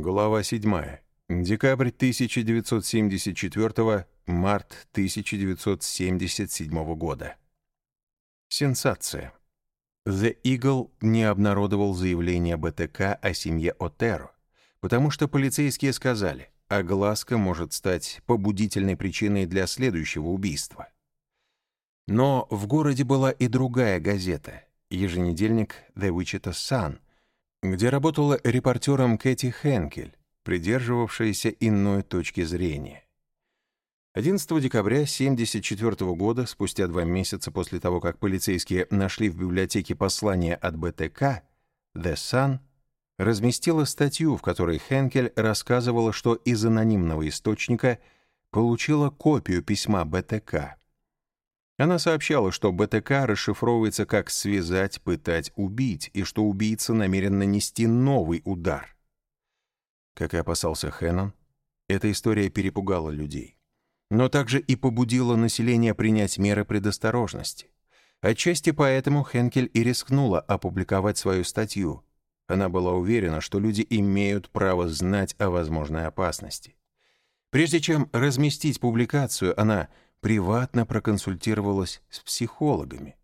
Глава 7. Декабрь 1974, март 1977 года. Сенсация. The Eagle не обнародовал заявление БТК о семье Отеро, потому что полицейские сказали, огласка может стать побудительной причиной для следующего убийства. Но в городе была и другая газета, еженедельник The Wichita Sun, где работала репортером Кэти Хенкель, придерживавшаяся иной точки зрения. 11 декабря 1974 года, спустя два месяца после того, как полицейские нашли в библиотеке послание от БТК, The Sun разместила статью, в которой Хенкель рассказывала, что из анонимного источника получила копию письма БТК. Она сообщала, что БТК расшифровывается как «связать, пытать, убить», и что убийца намерен нанести новый удар. Как и опасался Хеннон, эта история перепугала людей. Но также и побудила население принять меры предосторожности. Отчасти поэтому Хенкель и рискнула опубликовать свою статью. Она была уверена, что люди имеют право знать о возможной опасности. Прежде чем разместить публикацию, она приватно проконсультировалась с психологами.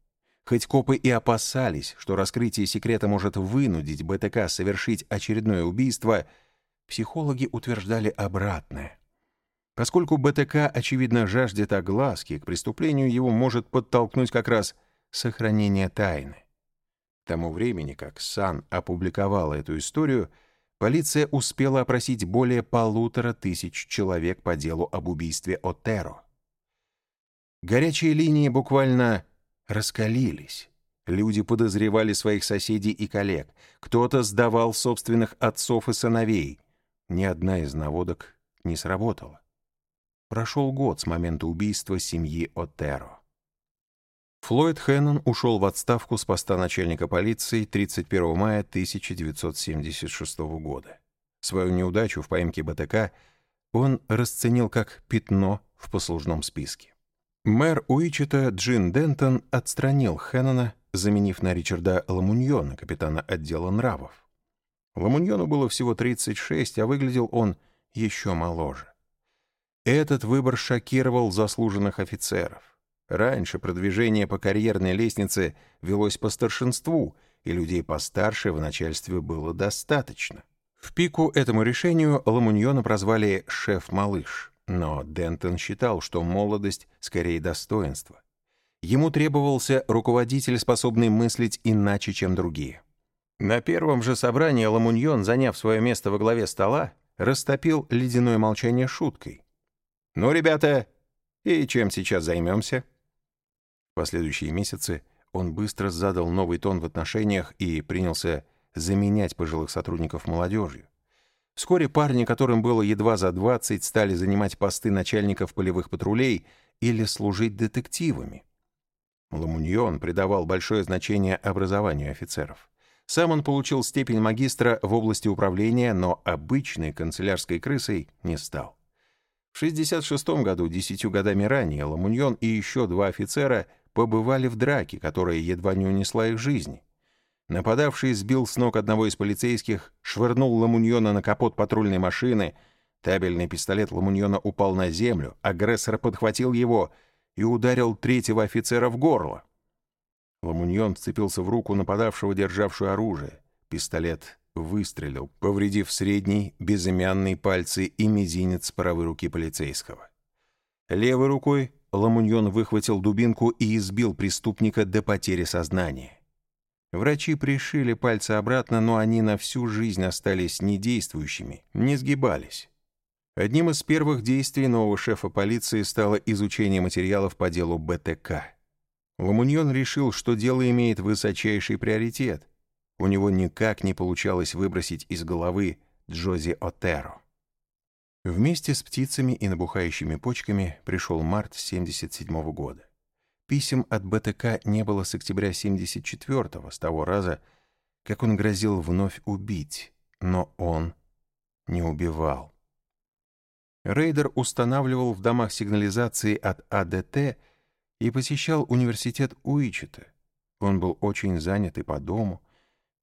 Хоть копы и опасались, что раскрытие секрета может вынудить БТК совершить очередное убийство, психологи утверждали обратное. Поскольку БТК, очевидно, жаждет огласки, к преступлению его может подтолкнуть как раз сохранение тайны. К тому времени, как Сан опубликовала эту историю, полиция успела опросить более полутора тысяч человек по делу об убийстве Отеро. Горячие линии буквально раскалились. Люди подозревали своих соседей и коллег. Кто-то сдавал собственных отцов и сыновей. Ни одна из наводок не сработала. Прошел год с момента убийства семьи Отеро. Флойд Хеннон ушел в отставку с поста начальника полиции 31 мая 1976 года. Свою неудачу в поимке БТК он расценил как пятно в послужном списке. Мэр Уичета Джин Дентон отстранил Хеннона, заменив на Ричарда Ламуньона, капитана отдела нравов. Ламуньону было всего 36, а выглядел он еще моложе. Этот выбор шокировал заслуженных офицеров. Раньше продвижение по карьерной лестнице велось по старшинству, и людей постарше в начальстве было достаточно. В пику этому решению Ламуньона прозвали «шеф-малыш». Но Дентон считал, что молодость скорее достоинство. Ему требовался руководитель, способный мыслить иначе, чем другие. На первом же собрании Ламуньон, заняв свое место во главе стола, растопил ледяное молчание шуткой. «Ну, ребята, и чем сейчас займемся?» В последующие месяцы он быстро задал новый тон в отношениях и принялся заменять пожилых сотрудников молодежью. Вскоре парни, которым было едва за 20, стали занимать посты начальников полевых патрулей или служить детективами. Ламуньон придавал большое значение образованию офицеров. Сам он получил степень магистра в области управления, но обычной канцелярской крысой не стал. В 1966 году, десятью годами ранее, Ламуньон и еще два офицера побывали в драке, которая едва не унесла их жизни. Нападавший сбил с ног одного из полицейских, швырнул Ламуньона на капот патрульной машины. Табельный пистолет Ламуньона упал на землю, агрессор подхватил его и ударил третьего офицера в горло. Ламуньон вцепился в руку нападавшего, державшую оружие. Пистолет выстрелил, повредив средний, безымянный пальцы и мизинец правой руки полицейского. Левой рукой Ламуньон выхватил дубинку и избил преступника до потери сознания. Врачи пришили пальцы обратно, но они на всю жизнь остались недействующими, не сгибались. Одним из первых действий нового шефа полиции стало изучение материалов по делу БТК. Ламуньон решил, что дело имеет высочайший приоритет. У него никак не получалось выбросить из головы Джози Отеро. Вместе с птицами и набухающими почками пришел март 1977 года. Писем от БТК не было с октября 74-го, с того раза, как он грозил вновь убить, но он не убивал. Рейдер устанавливал в домах сигнализации от ADT и посещал университет Уичета. Он был очень занят и по дому,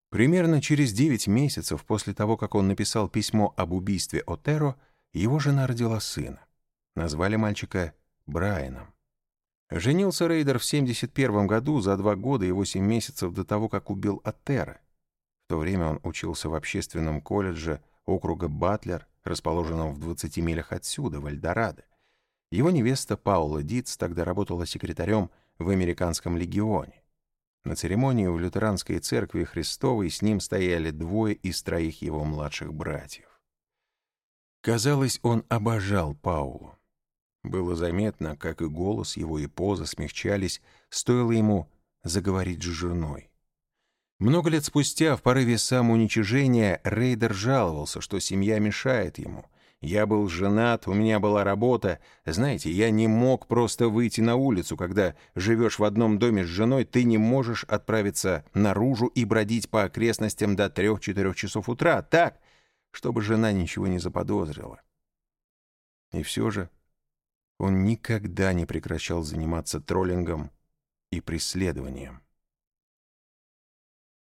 Примерно через 9 месяцев после того, как он написал письмо об убийстве Отеро, его жена родила сына. Назвали мальчика Брайаном. Женился Рейдер в 71 году, за два года и 8 месяцев до того, как убил Отеро. В то время он учился в общественном колледже округа Батлер, расположенном в 20 милях отсюда, в Эльдорадо. Его невеста Паула Дитц тогда работала секретарем в Американском легионе. На церемонии в лютеранской церкви Христовой с ним стояли двое из троих его младших братьев. Казалось, он обожал Паулу. Было заметно, как и голос его, и поза смягчались, стоило ему заговорить с женой. Много лет спустя, в порыве самоуничижения, Рейдер жаловался, что семья мешает ему. «Я был женат, у меня была работа. Знаете, я не мог просто выйти на улицу. Когда живешь в одном доме с женой, ты не можешь отправиться наружу и бродить по окрестностям до трех-четырех часов утра. Так, чтобы жена ничего не заподозрила». И все же он никогда не прекращал заниматься троллингом и преследованием.